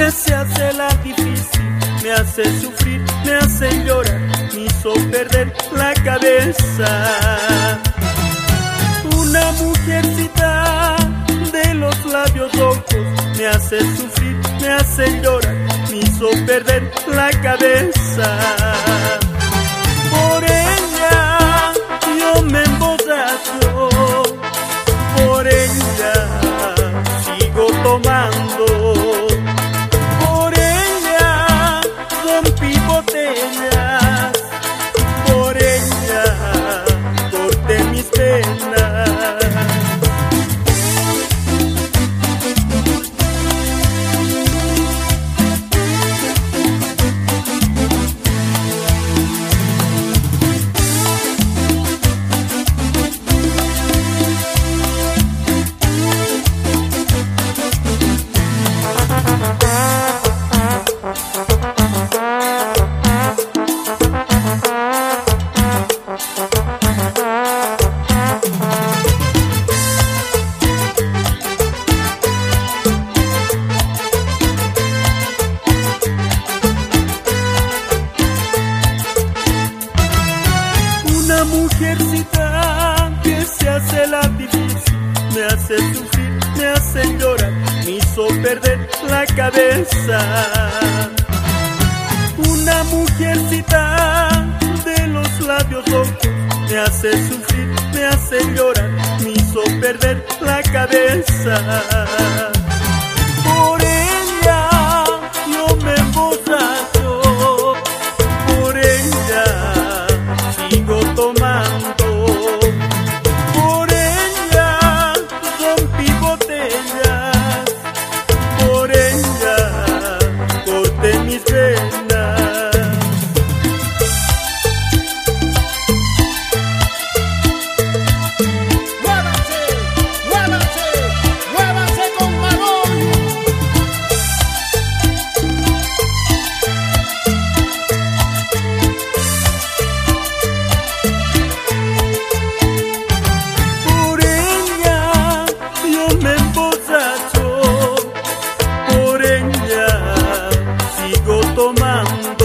que se hace la difícil, me hace sufrir, me hace llorar, me hizo perder la cabeza. Una mujercita de los labios rojos, me hace sufrir, me hace llorar, me hizo perder la cabeza. Hace sufrir, me hace llorar, me hizo perder la cabeza. Una mujercita de los labios rojos, me hace sufrir, me hace llorar, me hizo perder la cabeza. Por ella yo me emborracho, por ella sigo tomando. Sigo